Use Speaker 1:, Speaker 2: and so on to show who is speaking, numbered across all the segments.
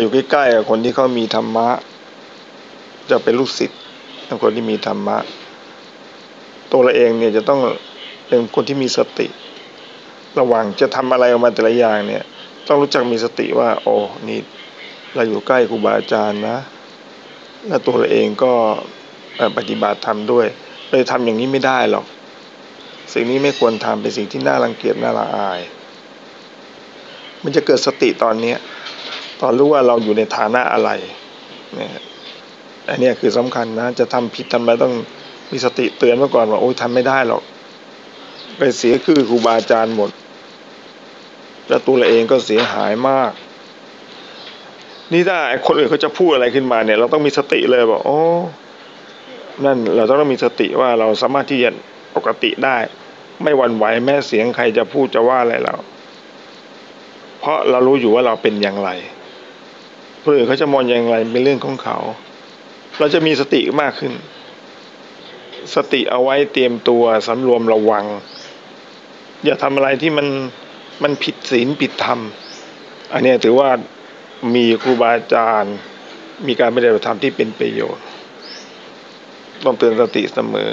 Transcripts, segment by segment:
Speaker 1: ราอยู่ใกล้ๆกับคนที่เขามีธรรมะ จะเป็นลูกศิษย์คนที่มีธรรมะ ตัวเราเองเนี่ยจะต้องเป็นคนที่มีสติ ระหว่างจะทำอะไรออกมาแต่ละอย่างเนี่ย ต้องรู้จักมีสติว่า โอ้นี่เราอยู่ใกล้ครูบาอาจารย์นะ และตัวเราเองก็ปฏิบัติธรรมด้วยเลยทำอย่างนี้ไม่ได้หรอก สิ่งนี้ไม่ควรทำเป็นสิ่งที่น่ารังเกียจน่าละอาย มันจะเกิดสติตอนเนี้ย ตอนรู้ว่าเราอยู่ในฐานะอะไรเนี่ยอันนี้คือสำคัญนะ จะทำผิดทำไมต้องมีสติเตือนไว้ก่อนว่าโอ้ยทำไม่ได้หรอก ไปเสียคือครูบาอาจารย์หมด แล้วตัวเราเองก็เสียหายมาก นี่ถ้าคนอื่นเขาจะพูดอะไรขึ้นมาเนี่ย เราต้องมีสติเลยบอกโอ้นั่นเราต้องมีสติว่าเราสามารถที่จะปกติได้ ไม่หวั่นไหวแม้เสียงใครจะพูดจะว่าอะไรเรา เพราะเรารู้อยู่ว่าเราเป็นอย่างไร คนอื่นเขาจะมองอย่างไรเป็นเรื่องของเขา เราจะมีสติมากขึ้น สติเอาไว้เตรียมตัวสำรวมระวัง อย่าทำอะไรที่มันมันผิดศีลผิดธรรม อันนี้ถือว่ามีครูบาอาจารย์ มีการปฏิบัติธรรมที่เป็นประโยชน์ ต้องเตือนสติเสมอ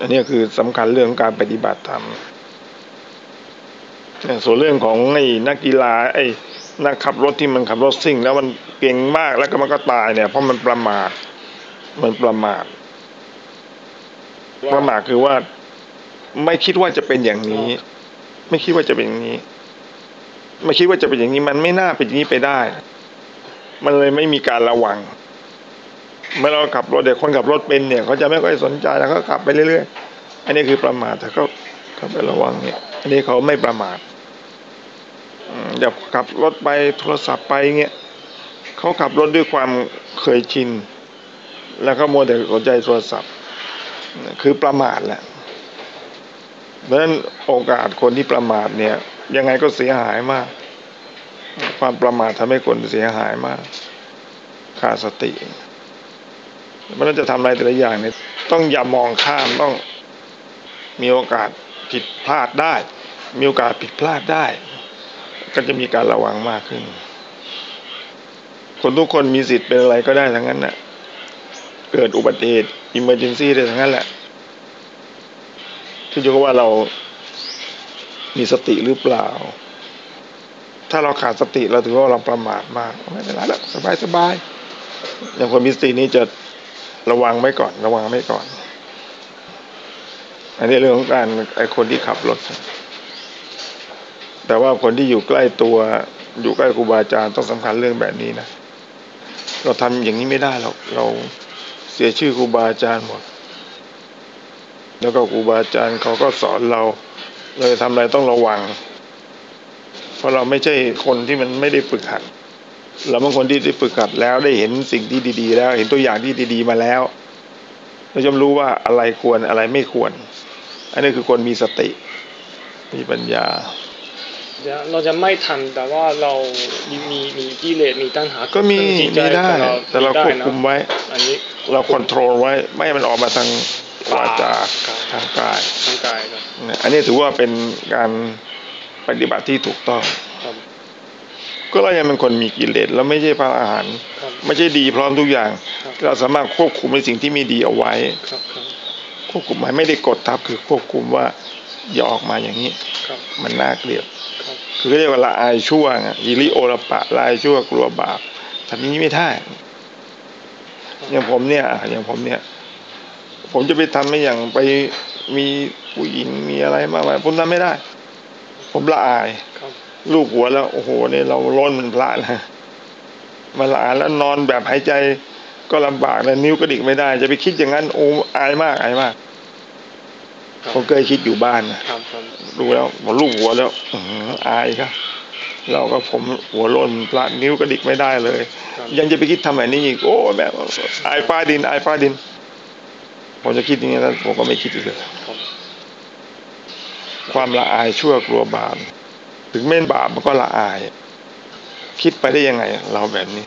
Speaker 1: อันนี้คือสำคัญเรื่องการปฏิบัติธรรมส่วนเรื่องของไอ้นักกีฬาไอ้ นักขับรถที่มันขับรถซิ่ง แล้วมันเก่งมากแล้วก็มันก็ตายเนี่ย เพราะมันประมาทมันประมาทประมาทคือว่า ไม่คิดว่าจะเป็นอย่างนี้ ไม่คิดว่าจะเป็นอย่างนี้ ไม่คิดว่าจะเป็นอย่างนี้ มันไม่น่าเป็นอย่างนี้ไปได้ มันเลยไม่มีการระวังเมื่อเราขับรถเด็กคนขับรถเป็นเนี่ยเขาจะไม่ค่อยสนใจแล้วก็ขับไปเรื่อยๆอันนี้คือประมาทแต่เขาเขาไประวังเนี่ย อันนี้เขาไม่ประมาท อย่าขับรถไปโทรศัพท์ไปเงี้ยเขาขับรถด้วยความเคยชิน แล้วก็มัวแต่สนใจโทรศัพท์ คือประมาทแหละเพราะฉะนั้นโอกาสคนที่ประมาทเนี่ย ยังไงก็เสียหายมาก ความประมาททำให้คนเสียหายมากขาดสติมันจะทำอะไรแต่ละอย่างเนี่ยต้องอย่ามองข้ามต้องมีโอกาสผิดพลาดได้ มีโอกาสผิดพลาดได้ ก็จะมีการระวังมากขึ้น คนทุกคนมีสิทธิ์เป็นอะไรก็ได้ทั้งนั้นนะเกิดอุบัติเหตุ emergency ได้ทั้งนั้นแหละขึ้นอยู่กับว่าเรามีสติหรือเปล่า ถ้าเราขาดสติเราถือว่าเราประมาทมาก ไม่เป็นไรแล้วสบายสบายอย่างคนมีสตินี้จะระวังไว้ก่อน ระวังไว้ก่อน อันนี้เรื่องของการไอคนที่ขับรถ แต่ว่าคนที่อยู่ใกล้ตัวอยู่ใกล้ครูบาอาจารย์ต้องสำคัญเรื่องแบบนี้นะเราทำอย่างนี้ไม่ได้หรอกเราเสียชื่อครูบาอาจารย์หมด แล้วก็ครูบาอาจารย์เขาก็สอนเราเลยทำอะไรต้องระวัง เพราะเราไม่ใช่คนที่มันไม่ได้ฝึกหัดเราบางคนที่ได้ฝึกหัดแล้วได้เห็นสิ่งที่ดี ๆ แล้ว เห็นตัวอย่างที่ดี ๆ มาแล้วเราจะรู้ว่าอะไรควรอะไรไม่ควร อันนี้คือคนมีสติ มีปัญญา
Speaker 2: เราจะไม่ทำแต่ว่าเรามีมีมีกิเลสมีตัณหา
Speaker 1: ก็มีมีได้ แต่เราควบคุมไว้ อันนี้เราควบคุมไว้ ไม่ให้มันออกมาทางวาจาทางกาย
Speaker 2: ทางกายครับ
Speaker 1: อันนี้ถือว่าเป็นการปฏิบัติที่ถูกต้องก็เรายังเป็นคนมีกิเลสแล้วไม่ใช่พระอาหาร ไม่ใช่ดีพร้อมทุกอย่าง เราสามารถควบคุมในสิ่งที่ไม่ดีเอาไว้ควบคุมไม่ไม่ได้กดทับคือควบคุมว่าอย่าออกมาอย่างนี้มันน่าเกลียด คือเรียกว่าละอายชั่วไงยิริโอรปะละอายชั่วกลัวบาปทำนี้ไม่ได้อย่างผมเนี่ยอย่างผมเนี่ย ผมจะไปทำไม่อย่างไปมีผู้หญิงมีอะไรมากมายผมทำไม่ได้ ผมละอายลูกหัวแล้วโอ้โหเนี่ยเราร้อนมันพระนะมาละอายแล้วนอนแบบหายใจก็ลำบากเลยนิ้วกระดิกไม่ได้ จะไปคิดอย่างนั้นโอ้อายมากอายมากผมเคยคิดอยู่บ้านนะ ดูแล้วผมลูกหัวแล้วอายครับ เราก็ผมหัวล้นพระนิ้วกระดิกไม่ได้เลย ยังจะไปคิดทำแบบนี้อีกโอ้แบบอายฟ้าดินอายฟ้าดิน ผมจะคิดอย่างนี้แล้วผมก็ไม่คิดอีกเลยความละอายชั่วกลัวบาปถึงแม่นบาปมันก็ละอาย คิดไปได้ยังไง เราแบบนี้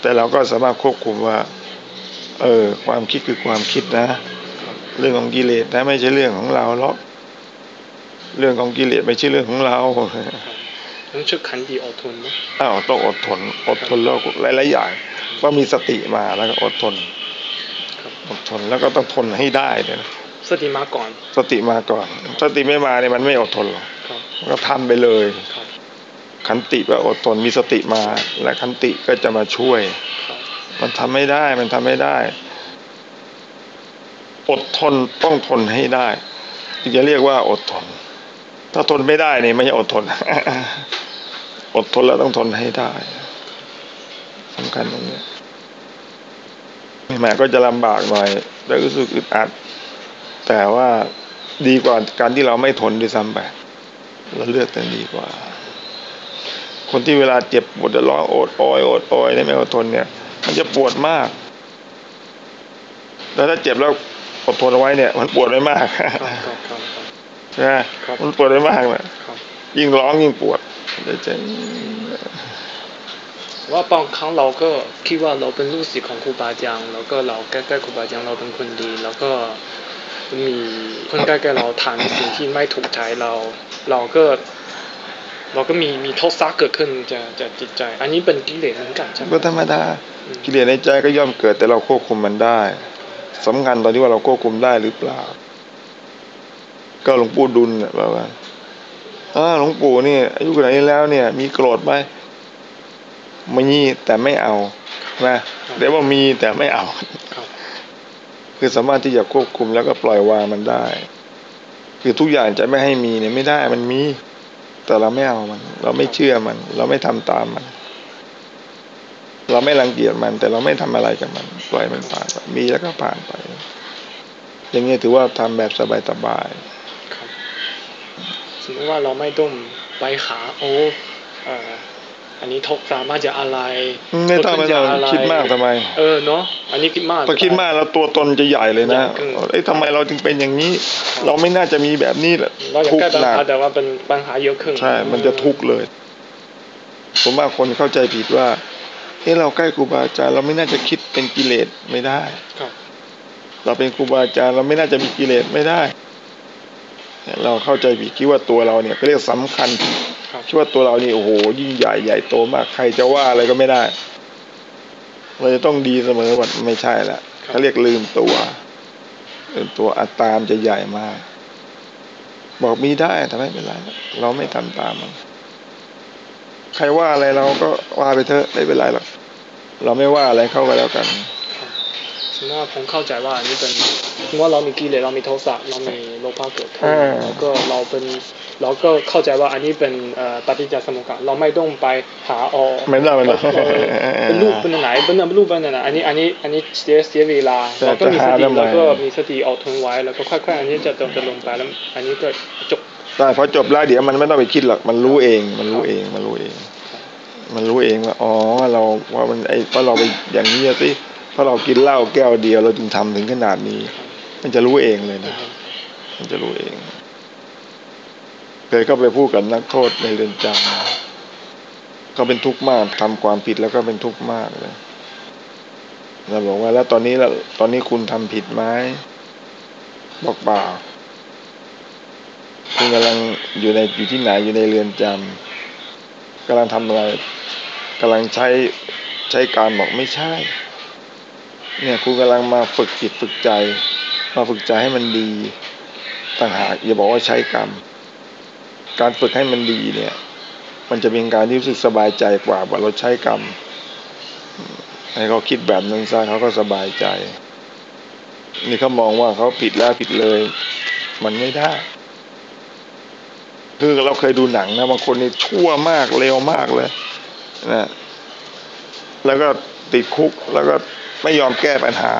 Speaker 1: แต่เราก็สามารถควบคุมว่า เออ ความคิดคือความคิดนะ เรื่องของกิเลสนะไม่ใช่เรื่องของเราหรอก เรื่องของกิเลสไม่ใช่เรื่องของเรา
Speaker 2: ต้องชื่อขันดีอดทนนะ
Speaker 1: อ้าวต้องอดทน อดทนแล้วหลายๆอย่างว่ามีสติมาแล้วก็อดทน
Speaker 2: ครับ
Speaker 1: อดทนแล้วก็ต้องทนให้ได้เนี่ยนะ
Speaker 2: สติมาก่อน
Speaker 1: สติมาก่อน สติไม่มาเนี่ยมันไม่อดทนหรอก
Speaker 2: ครับ
Speaker 1: มันก็ทำไปเลย
Speaker 2: ครับ
Speaker 1: ขันติว่าอดทนมีสติมา และขันติก็จะมาช่วย
Speaker 2: ครับ
Speaker 1: มันทำไม่ได้มันทำไม่ได้ อดทนต้องทนให้ได้ถึงจะเรียกว่าอดทน ถ้าทนไม่ได้เนี่ยไม่ใช่อดทน อดทนแล้วต้องทนให้ได้สำคัญตรงนี้แม่ก็จะลำบากหน่อยแล้วรู้สึกอึดอัด แต่ว่าดีกว่าการที่เราไม่ทนด้วยซ้ำไปเราเลือกแต่ดีกว่า คนที่เวลาเจ็บปวดจะร้องโอดโอยโอดโอยเนี่ยไม่อดทนเนี่ย มันจะปวดมาก แล้วถ้าเจ็บแล้วอดทนเอาไว้เนี่ย มันปวดไม่มาก
Speaker 2: ครับครับครับครับ
Speaker 1: ใช่ไหม
Speaker 2: ครับ
Speaker 1: มันปวดไม่มากเลย
Speaker 2: ครับ
Speaker 1: ยิ่งร้องยิ่งปวดเดี๋ยวจะ
Speaker 2: ว่าบางครั้งเราก็คิดว่าเราเป็นลูกศิษย์ของครูบาอาจารย์แล้วก็เราใกล้ๆครูบาอาจารย์เราเป็นคนดี แล้วก็มีคนใกล้ๆเราทำสิ่งที่ไม่ถูกใจเรา เราก็ เราก็มีมีโทษซักเกิดขึ้นจะจะจิตใจ อันนี้เป็นกิเลสเหมือนกันใช่ไหม
Speaker 1: ก็ธรรมดา
Speaker 2: อืม
Speaker 1: กิเลสในใจก็ย่อมเกิดแต่เราควบคุมมันได้สำคัญตอนที่ว่าเราควบคุมได้หรือเปล่า ก็หลวงปู่ดุลเนี่ยบอกว่าอ่าหลวงปู่นี่อายุขนาดนี้แล้วเนี่ย มีโกรธไหมมีแต่ไม่เอานะเดี๋ยวว่ามีแต่ไม่เอา
Speaker 2: คื
Speaker 1: อสามารถที่จะควบคุมแล้วก็ปล่อยวางมันได้ คือทุกอย่างจะไม่ให้มีเนี่ยไม่ได้มันมี แต่เราไม่เอามัน เราไม่เชื่อมัน เราไม่ทำตามมัน เราไม่รังเกียจมัน แต่เราไม่ทำอะไรกับมัน ปล่อยมันผ่านไปมีแล้วก็ผ่านไป อย่างเงี้ถือว่าทำแบบสบาย
Speaker 2: ครับ สมมติว่าเราไม่ต้องไปหาโอ้เอ่ออันนี้ทกสามารถจะอะไร
Speaker 1: ๆไม่ต้องไม่ต้อง
Speaker 2: จะะร
Speaker 1: คิดมากทำไม
Speaker 2: เออเนาะอันนี้คิดมาก
Speaker 1: พอคิดมากแล้วตัวตนจะใหญ่เลยนะ
Speaker 2: ใหญ่ขึ้น
Speaker 1: เอ้ยทำไมเราจึงเป็นอย่างนี้ เราไม่น่าจะมีแบบนี้แหละ
Speaker 2: เราอยาก
Speaker 1: ทุก
Speaker 2: แก้
Speaker 1: ข์
Speaker 2: ปัญ
Speaker 1: หนัก
Speaker 2: หาแต่ว่าเป็นปัญหาเยอะขึ้น
Speaker 1: ใช่ มันจะทุกข์เลย ผมว่าคนเข้าใจผิดว่าเฮ้เราใกล้ครูบาอาจารย์เราไม่น่าจะคิดเป็นกิเลสไม่ได้
Speaker 2: ครับ
Speaker 1: เราเป็นครูบาอาจารย์เราไม่น่าจะมีกิเลสไม่ได้ เราเข้าใจผิดคิดว่าตัวเราเนี่ยก็เรียกสำคัญ
Speaker 2: ครับ
Speaker 1: คิดว่าตัวเรานี่โอ้โหยิ่งใหญ่ใหญ่โตมาก ใครจะว่าอะไรก็ไม่ได้ เราจะต้องดีเสมอว่าไม่ใช่ละเขาเรียกลืมตัวลืมตัวอัตตามนจะใหญ่มาก บอกมีได้แต่ไม่เป็นไรเราไม่ทำตามมันใครว่าอะไรเราก็ว่าไปเถอะไม่เป็นไรหรอกเราไม่ว่าอะไรเข้าไปแล้วกัน
Speaker 2: สมมติว่าผมเข้าใจว่าอันนี้เป็นสมมติว่าเรามีกิเลสเรามีโทสะเรามีโลภะเกิดขึ้น
Speaker 1: อ่า
Speaker 2: แล้วก็เราเป็นเราก็เข้าใจว่าอันนี้เป็นเอ่อปฏิจจสมุปบาทเราไม่ต้องไปหาออก
Speaker 1: ไม่ได้ไม่ได้
Speaker 2: เป็นรูปเป็นไหนเป็นรูปเป็นไหนอันนี้อันนี้อันนี้เสียเสียเวลา
Speaker 1: แต่
Speaker 2: เราก็มีส
Speaker 1: จะหา
Speaker 2: ติ
Speaker 1: ทำไม
Speaker 2: แล้วก็มีสติเอาทนไว้แล้วก็ค่อยๆอันนี้จะจะจะลงไปแล้ว อันนี้ก็จบ
Speaker 1: ได้พอจบแล้วเดี๋ยวมันไม่ต้องไปคิดหรอกมันรู้เอง มันรู้เองมันรู้เอง มันรู้เองว่าอ๋อเราว่ามันไอ้เพราะเราไปอย่างนี้อะสิ เพราะเรากินเหล้าแก้วเดียวเราจึงทำถึงขนาดนี้ มันจะรู้เองเลยนะมันจะรู้เองเคยก็ไปพูดกับนักโทษในเรือนจำเขาเป็นทุกข์มากทำความผิดแล้วก็เป็นทุกข์มากเลยเราบอกว่าแล้วตอนนี้แล้วตอนนี้คุณทำผิดไหมบอกเปล่าคุณกำลังอยู่ในอยู่ที่ไหนอยู่ในเรือนจำกำลังทำอะไรกำลังใช้ใช้การบอกไม่ใช่ เนี่ยคุณกำลังมาฝึกจิตฝึกใจ มาฝึกใจให้มันดีต่างหากอย่าบอกว่าใช้กรรม การฝึกให้มันดีเนี่ย มันจะเป็นการที่รู้สึกสบายใจกว่าว่าเราใช้กรรมให้เขาคิดแบบนั้นซะเขาก็สบายใจ นี่เขามองว่าเขาผิดแล้วผิดเลย มันไม่ได้ คือเราเคยดูหนังนะบางคนนี่ชั่วมากเลวมากเลยนะแล้วก็ติดคุกแล้วก็ ไม่ยอมแก้ปัญหา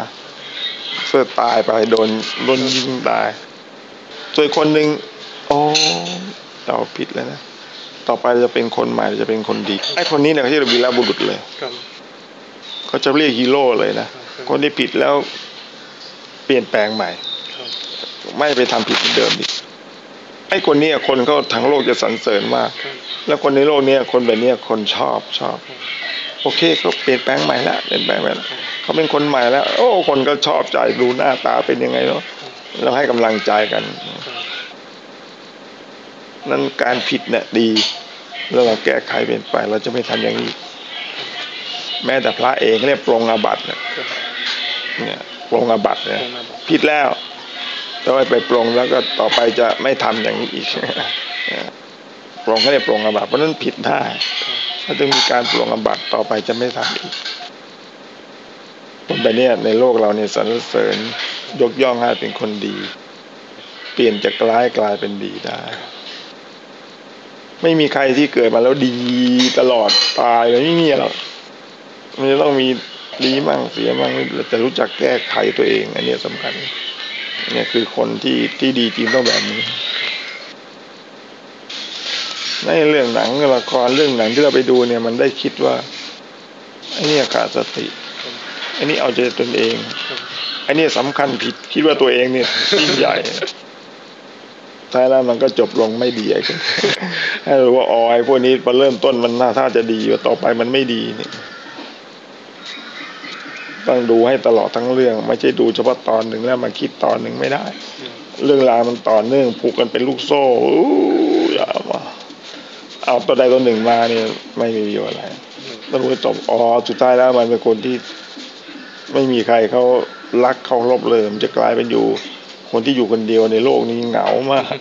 Speaker 1: เสื้อตายไปโดนโดนยิงตายส่วนคนหนึ่งโอ้เราผิดแล้วนะ ต่อไปจะเป็นคนใหม่จะเป็นคนดีไอ้คนนี้เนี่ยเขาจะวีรบุรุษเลย
Speaker 2: ครับ
Speaker 1: เขาจะเรียกฮีโร่เลยนะ
Speaker 2: ค
Speaker 1: นที่ผิดแล้วเปลี่ยนแปลงใหม่ไม่ไปทำผิดเหมือนเดิมอีกไอ้คนนี้คนเขาทั้งโลกจะสรรเสริญมาก แล้วคนในโลกเนี้ยคนแบบเนี้ยคนชอบชอบ โอเคเขาเปลี่ยนแปลงใหม่แล้วเปลี่ยนแปลงใหม่แล้วเขาเป็นคนใหม่แล้ว โอ้คนก็ชอบใจดูหน้าตาเป็นยังไงเนาะเราให้กำลังใจกัน นั้นการผิดเนี่ยดีแล้วเราแก้ไขเปลี่ยนไป เราจะไม่ทำอย่างนี้ แม้แต่พระเองเรียกปรงอาบัติเนี่ยเนี่ยปรงอาบัติเนี่ยผิดแล้วต้องไปปรงแล้วก็ต่อไปจะไม่ทำอย่างนี้อีกปรงเขาเรียกปรงอาบัติเพราะฉะนั้นผิดได้ ถ้าจึงมีการปรงอบัติต่อไปจะไม่ทำอีกคนแบบเนี้ยในโลกเราเนี่ยสรรเสริญยกย่องให้เป็นคนดี เปลี่ยนจากร้ายกลายเป็นดีได้ ไม่มีใครที่เกิดมาแล้วดีตลอดตายเลยไม่มีหรอกมันจะต้องมีดีมั่งเสียมั่งแต่รู้จักแก้ไขตัวเอง อันนี้สำคัญเนี่ยคือคนที่ที่ดีจริงต้องแบบนี้ ในเรื่องหนังละครเรื่องหนังที่เราไปดูเนี่ยมันได้คิดว่าไอ้นี่ขาดสติไอ้นี่เอาใจตนเองไอ้นี่ยสำคัญผิดคิดว่าตัวเองเนี่ยยิ่งใหญ่ท้ายแล้วมันก็จบลงไม่ดีไอ้คนให้รู้ว่าอ๋อไอ้พวกนี้พอเริ่มต้นมันน่าถ้าจะดีว่ต่อไปมันไม่ดีเนี่ยต้องดูให้ตลอดทั้งเรื่อง ไม่ใช่ดูเฉพาะตอนหนึ่งแล้วมาคิดตอนหนึ่งไม่ได้ เรื่องราวมันต่อเนื่องผูกกันเป็นลูกโซ่ เอาตัวใดตัวหนึ่งมาเนี่ยไม่มีประโยชน์อะไรต้องรู้จบอ๋อสุดท้ายแล้วมันเป็นคนที่ไม่มีใครเขารักเขารบเลยมันจะกลายเป็นอยู่ คนที่อยู่คนเดียวในโลกนี้เหงามาก